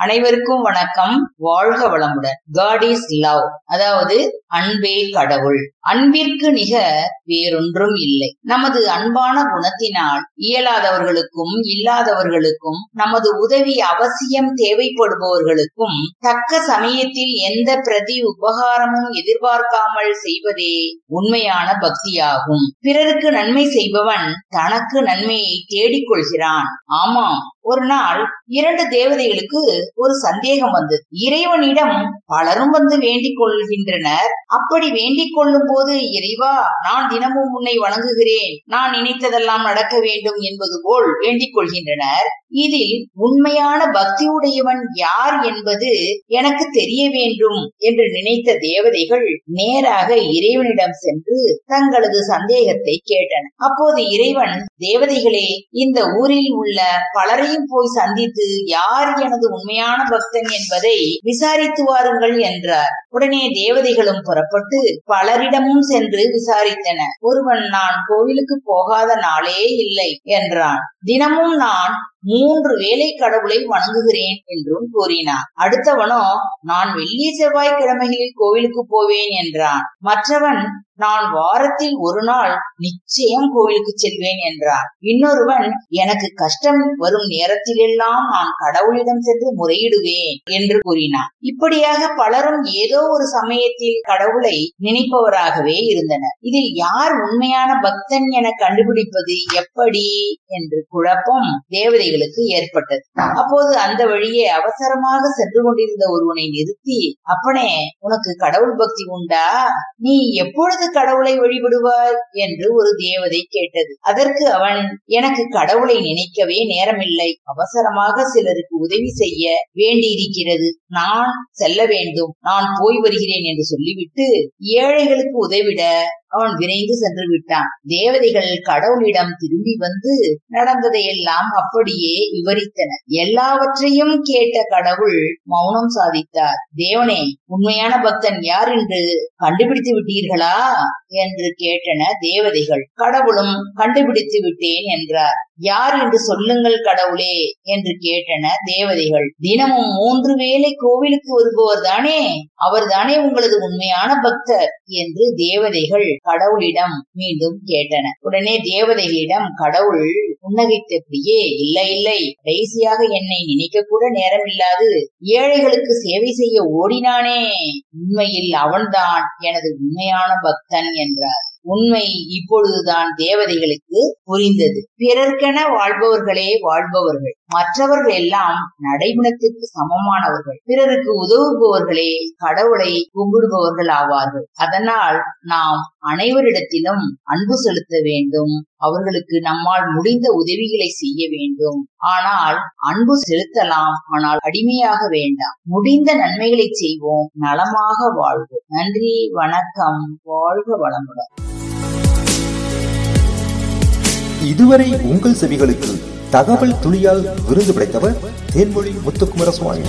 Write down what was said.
அனைவருக்கும் வணக்கம். வாழ்க வளமுடன். காட் இஸ் லவ் அதாவது அன்பே கடவுள். அன்பிற்கு நிக வேறொன்றும் இல்லை. நமது அன்பான குணத்தினால் இயலாதவர்களுக்கும் இல்லாதவர்களுக்கும் நமது உதவி அவசியம் தேவைப்படுபவர்களுக்கும் தக்க சமயத்தில் எந்த பிரதி உபகாரமும் எதிர்பார்க்காமல் செய்வதே உண்மையான பக்தியாகும். பிறருக்கு நன்மை செய்பவன் தனக்கு நன்மையை தேடிக்கொள்கிறான். ஆமாம். ஒரு நாள் இரண்டு தேவதைகளுக்கு ஒரு சந்தேகம் வந்தது. இறைவனிடம் பலரும் வந்து வேண்டிக் கொள்கின்றனர். அப்படி வேண்டிக் கொள்ளும் போது இறைவா நான் தினமும் உன்னை வணங்குகிறேன். நான் நினைத்ததெல்லாம் நடக்க வேண்டும் என்பது போல் வேண்டிக் கொள்கின்றனர். இதில் உண்மையான பக்தியுடையவன் யார் என்பது எனக்கு தெரிய வேண்டும் என்று நினைத்த தேவதைகள் நேராக இறைவனிடம் சென்று தங்களது சந்தேகத்தை கேட்டன. அப்போது இறைவன் தேவதைகளே இந்த ஊரில் உள்ள பலரையும் போய் சந்தித்து யார் எனது உண்மையான பக்தன் என்பதை விசாரித்து வாருங்கள் என்றார். உடனே தேவதைகளும் புறப்பட்டு பலரிடமும் சென்று விசாரித்தன. ஒருவன் நான் கோவிலுக்கு போகாத நாளே இல்லை என்றான். தினமும் நான் மூன்று வேலை கடவுளை வணங்குகிறேன் என்றும் கூறினான் அடுத்தவனோ நான் வெள்ளி செவ்வாய் கிழமைகளில் கோவிலுக்கு போவேன் என்றான். மற்றவன் நான் வாரத்தில் ஒரு நாள் நிச்சயம் கோவிலுக்கு செல்வேன் என்றான். இன்னொருவன் எனக்கு கஷ்டம் வரும் நேரத்திலெல்லாம் நான் கடவுளிடம் சென்று முறையிடுவேன் என்று கூறினான். இப்படியாக பலரும் ஏதோ ஒரு சமயத்தில் கடவுளை நினைப்பவராகவே இருந்தனர். இதில் யார் உண்மையான பக்தன் என கண்டுபிடிப்பது எப்படி? என்று குழப்பம். தேவதை தேவதைகளுக்கு ஏற்பட்டது. அப்போது அந்த வழியே அவசரமாக சென்று கொண்டிருந்த ஒருவனை நிறுத்தி அப்பனே உனக்கு கடவுள் பக்தி உண்டா? நீ எப்பொழுது கடவுளை வழிபடுவாய்? என்று ஒரு தேவதை கேட்டது. அதற்கு அவன் எனக்கு கடவுளை நினைக்கவே நேரமில்லை. அவசரமாக சிலருக்கு உதவி செய்ய வேண்டியிருக்கிறது. நான் செல்ல வேண்டும். நான் போய் வருகிறேன் என்று சொல்லிவிட்டு ஏழைகளுக்கு உதவிட அவன் விரைந்து சென்று விட்டான். தேவதைகள் கடவுளிடம் திரும்பி வந்து நடந்ததையெல்லாம் அப்படியே விவரித்தனர். எல்லாவற்றையும் கேட்ட கடவுள் மௌனம் சாதித்தார். தேவனே உண்மையான பக்தன் யார் என்று கண்டுபிடித்து விட்டீர்களா? என்று கேட்டன தேவதைகள். கடவுளும் கண்டுபிடித்து விட்டேன் என்றார். யார் என்று சொல்லுங்கள் கடவுளே என்று கேட்டன தேவதைகள். தினமும் மூன்று வேளை கோவிலுக்கு வருபவர் தானே? அவர் தானே உங்களது உண்மையான பக்தர் என்று தேவதைகள் கடவுளிடம் மீண்டும் கேட்டன. உடனே தேவதைகளிடம் கடவுள் புன்னகைத்தபடியே இல்லை இல்லை கடைசியாக என்னை நினைக்க கூட நேரம் இல்லாது ஏழைகளுக்கு சேவை செய்ய ஓடினானே. உண்மையில் அவன்தான் எனது உண்மையான பக்தன் என்றார். உண்மை இப்பொழுதுதான் தேவதைகளுக்கு புரிந்தது. பிறர்க்கென வாழ்பவர்களே வாழ்பவர்கள். மற்றவர்கள் எல்லாம் நடைமுணத்திற்கு சமமானவர்கள். பிறருக்கு உதவுபவர்களே கடவுளை கும்பிடுபவர்கள் ஆவார்கள் அதனால் நாம் அனைவரிடத்திலும் அன்பு செலுத்த வேண்டும். அவர்களுக்கு நம்மால் முடிந்த உதவிகளை செய்ய வேண்டும். ஆனால் அன்பு செலுத்தலாம். ஆனால் அடிமையாக வேண்டாம். முடிந்த நன்மைகளை செய்வோம். நலமாக வாழ்வோம். நன்றி. வணக்கம். வாழ்க வளமுடன். இதுவரை உங்கள் செவிகளுக்கு தகவல் துளியால் விருது படைத்தவர் தேன்மொழி முத்துக்குமரசுவாமி.